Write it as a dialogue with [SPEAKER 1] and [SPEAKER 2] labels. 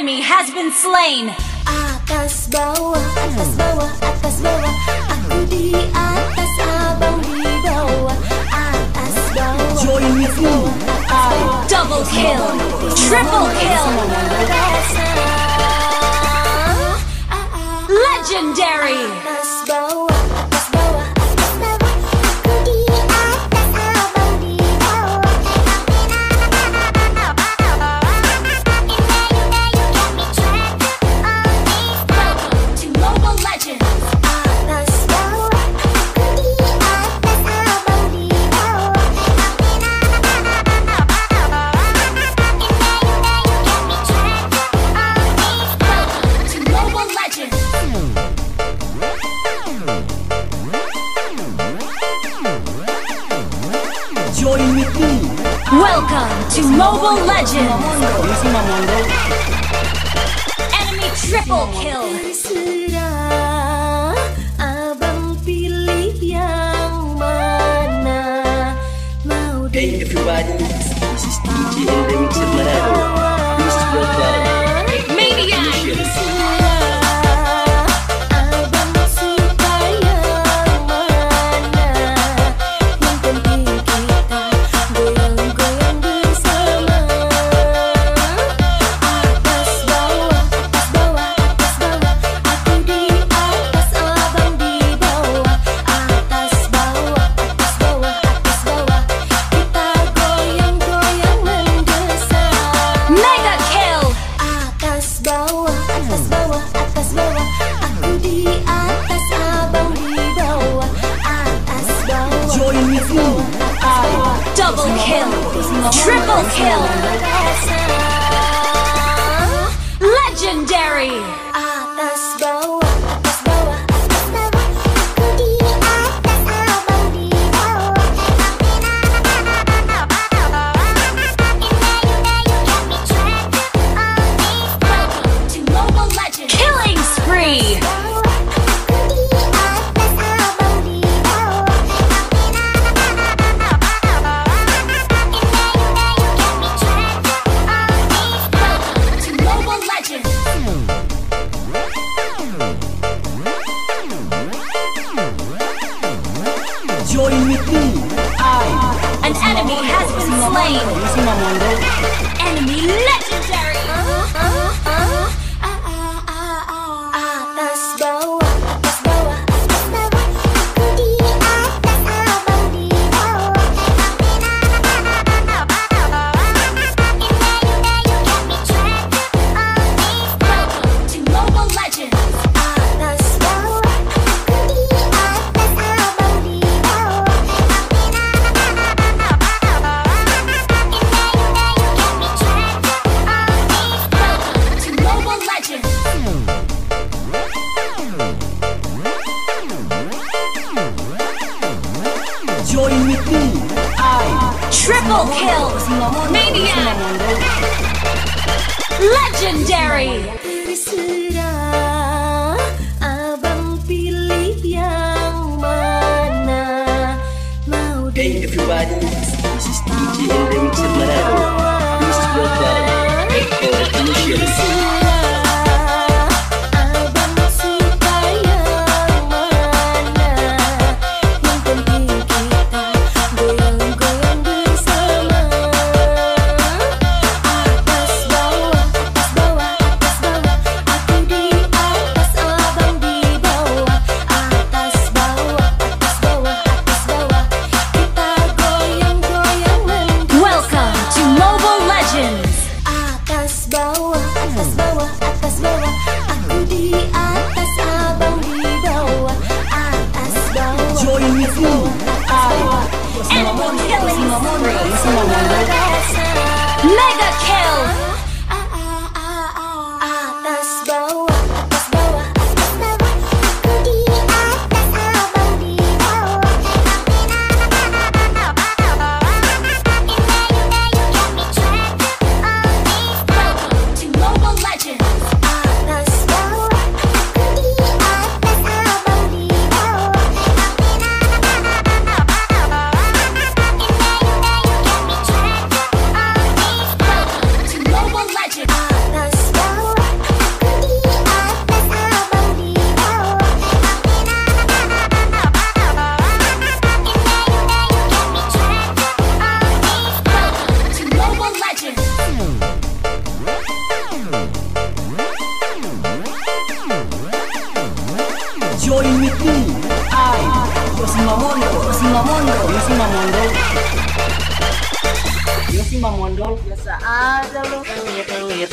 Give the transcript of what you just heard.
[SPEAKER 1] enemy has been slain.
[SPEAKER 2] Atas bawah, atas bawah, atas bawah, aku di atas abang di bawah. Atas bawah,
[SPEAKER 3] join with me.
[SPEAKER 1] Double kill, triple kill. Legendary. Welcome to Mobile Legends! Enemy triple kill!
[SPEAKER 3] Hey everybody, this is DJ and Remix
[SPEAKER 1] of Marado. Triple kill! Legendary! Enemy
[SPEAKER 3] Mamondo.
[SPEAKER 1] Enemy Triple kill! Maniac! Legendary!
[SPEAKER 2] atas bawah atas bawah aku di atas.
[SPEAKER 4] sih Mang Mondol? Biasa aja lu.
[SPEAKER 2] Cuir